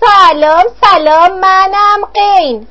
سلام سلام منم قین.